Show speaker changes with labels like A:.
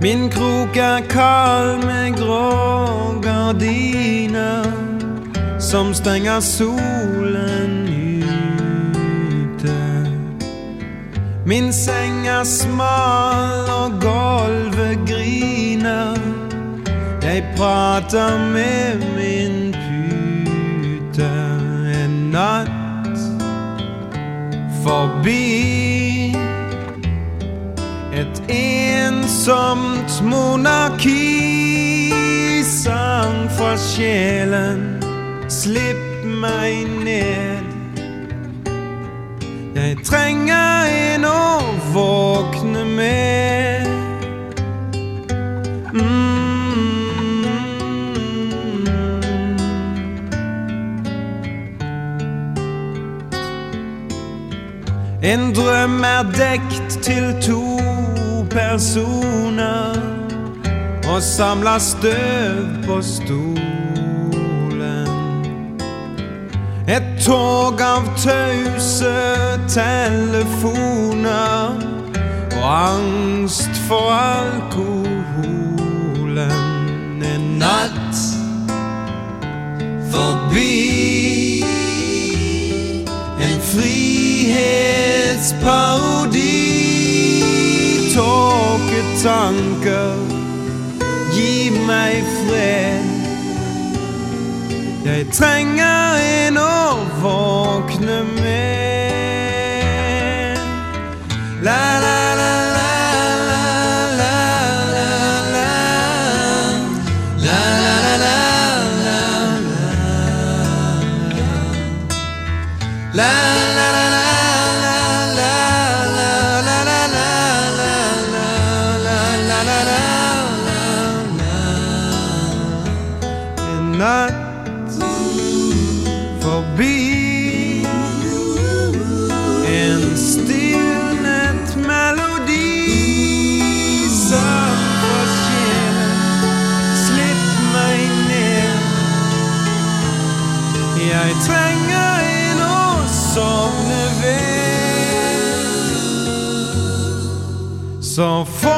A: Min krok er kald med grå gardiner som stenger solen ute. Min seng er smal og gulvet griner. Jeg prater med min pute en natt forbi. Et ensomt monarki sang fra sjelen. Slipp meg ned. Jeg trenger en å våkne med. Mm. En drøm er dekt til to personer og samla støv på stolen. Et tog av tause telefoner og angst for alkoholen. En natt forbi. En your tongue, girl, gi mig fred. Jeg trænger ind og vågne med. La la La natt forbi. En stilnet melodi som fra sjelen Slipp meg ned. Jeg trenger en å sovne ved. Så får